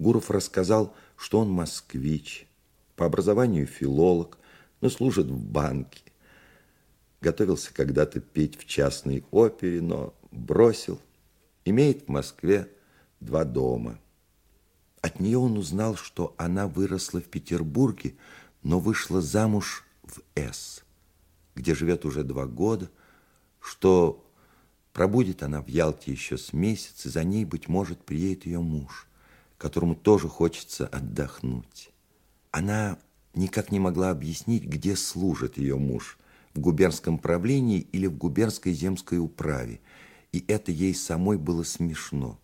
Гуров рассказал, что он москвич, по образованию филолог, но служит в банке. Готовился когда-то петь в частной опере, но бросил. Имеет в Москве два дома. От нее он узнал, что она выросла в Петербурге, но вышла замуж в С, где живет уже два года, что пробудет она в Ялте еще с месяц, и за ней, быть может, приедет ее муж, которому тоже хочется отдохнуть. Она никак не могла объяснить, где служит ее муж, в губернском правлении или в губернской земской управе, и это ей самой было смешно.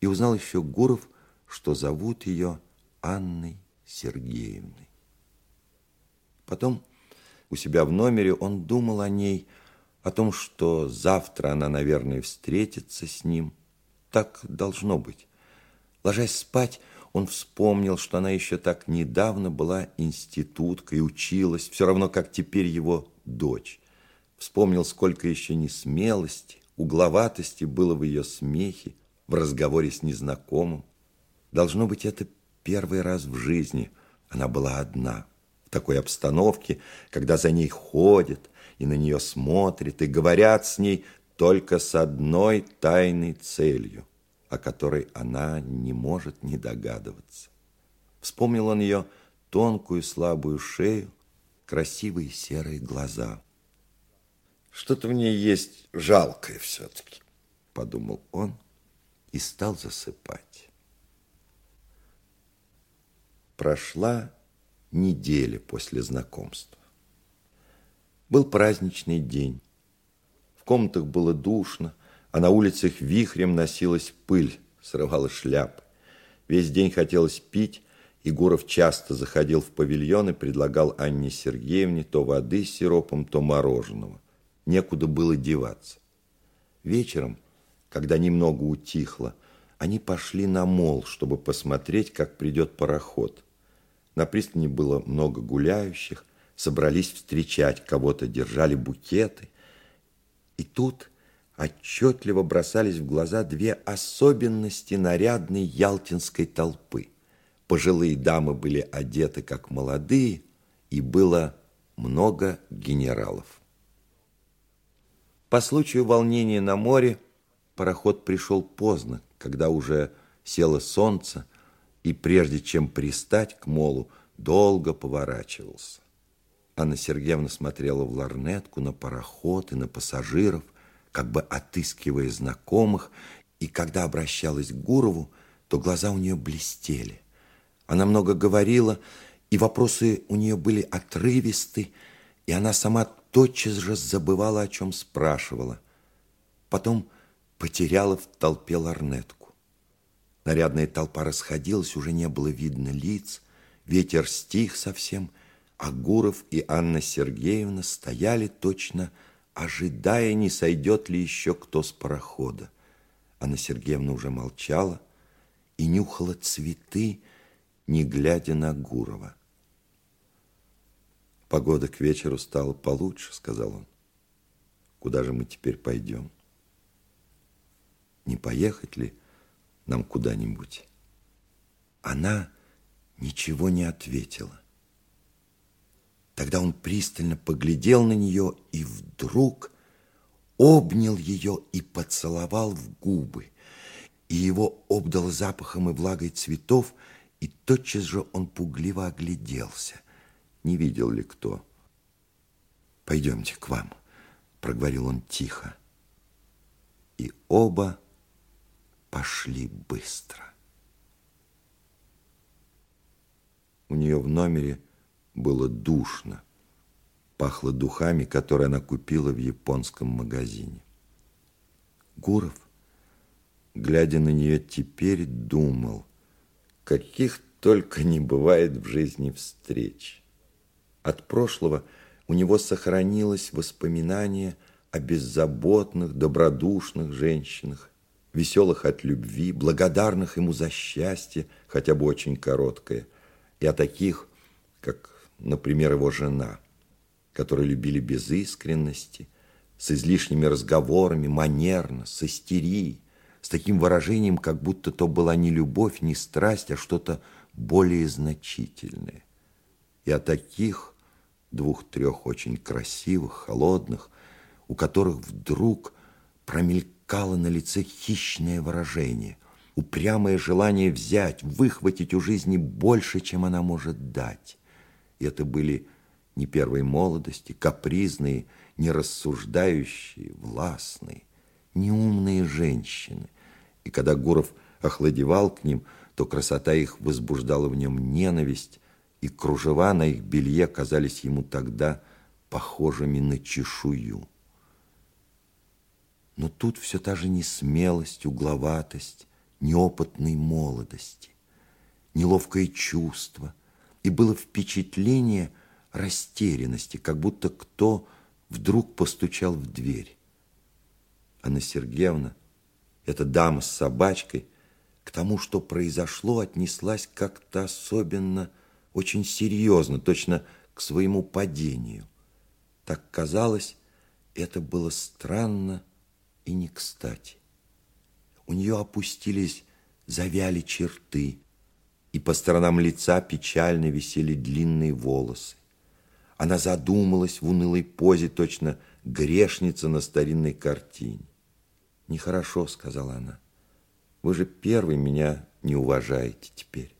И узнал еще Гуров, что зовут ее Анной Сергеевной. Потом у себя в номере он думал о ней, о том, что завтра она, наверное, встретится с ним. Так должно быть. Ложась спать, он вспомнил, что она еще так недавно была институткой, училась, все равно, как теперь его дочь. Вспомнил, сколько еще несмелости, угловатости было в ее смехе, в разговоре с незнакомым. Должно быть, это первый раз в жизни она была одна, в такой обстановке, когда за ней ходят и на нее смотрят, и говорят с ней только с одной тайной целью о которой она не может не догадываться. Вспомнил он ее тонкую слабую шею, красивые серые глаза. Что-то в ней есть жалкое все-таки, подумал он и стал засыпать. Прошла неделя после знакомства. Был праздничный день. В комнатах было душно, а на улицах вихрем носилась пыль, срывала шляпы. Весь день хотелось пить, и Гуров часто заходил в павильон и предлагал Анне Сергеевне то воды с сиропом, то мороженого. Некуда было деваться. Вечером, когда немного утихло, они пошли на мол, чтобы посмотреть, как придет пароход. На пристани было много гуляющих, собрались встречать кого-то, держали букеты. И тут отчетливо бросались в глаза две особенности нарядной ялтинской толпы. Пожилые дамы были одеты как молодые, и было много генералов. По случаю волнения на море пароход пришел поздно, когда уже село солнце, и прежде чем пристать к молу, долго поворачивался. Анна Сергеевна смотрела в ларнетку на пароход и на пассажиров – как бы отыскивая знакомых, и когда обращалась к Гурову, то глаза у нее блестели. Она много говорила, и вопросы у нее были отрывисты, и она сама тотчас же забывала, о чем спрашивала. Потом потеряла в толпе ларнетку. Нарядная толпа расходилась, уже не было видно лиц, ветер стих совсем, а Гуров и Анна Сергеевна стояли точно ожидая, не сойдет ли еще кто с парохода. Анна Сергеевна уже молчала и нюхала цветы, не глядя на Гурова. «Погода к вечеру стала получше», — сказал он. «Куда же мы теперь пойдем? Не поехать ли нам куда-нибудь?» Она ничего не ответила. Тогда он пристально поглядел на нее и вдруг обнял ее и поцеловал в губы. И его обдал запахом и влагой цветов, и тотчас же он пугливо огляделся. Не видел ли кто? «Пойдемте к вам», — проговорил он тихо. И оба пошли быстро. У нее в номере было душно. Пахло духами, которые она купила в японском магазине. Гуров, глядя на нее теперь, думал, каких только не бывает в жизни встреч. От прошлого у него сохранилось воспоминание о беззаботных, добродушных женщинах, веселых от любви, благодарных ему за счастье, хотя бы очень короткое, и о таких, как например, его жена, которые любили без искренности, с излишними разговорами, манерно, с истерией, с таким выражением, как будто то была не любовь, не страсть, а что-то более значительное. И о таких двух-трех очень красивых, холодных, у которых вдруг промелькало на лице хищное выражение, упрямое желание взять, выхватить у жизни больше, чем она может дать. И это были не первой молодости, капризные, нерассуждающие, властные, неумные женщины. И когда Гуров охладевал к ним, то красота их возбуждала в нем ненависть, и кружева на их белье казались ему тогда похожими на чешую. Но тут все та же несмелость, угловатость, неопытной молодости, неловкое чувство, и было впечатление растерянности, как будто кто вдруг постучал в дверь. Анна Сергеевна, эта дама с собачкой, к тому, что произошло, отнеслась как-то особенно очень серьезно, точно к своему падению. Так казалось, это было странно и не кстати. У нее опустились, завяли черты, и по сторонам лица печально висели длинные волосы. Она задумалась в унылой позе, точно грешница на старинной картине. «Нехорошо», — сказала она. «Вы же первый меня не уважаете теперь».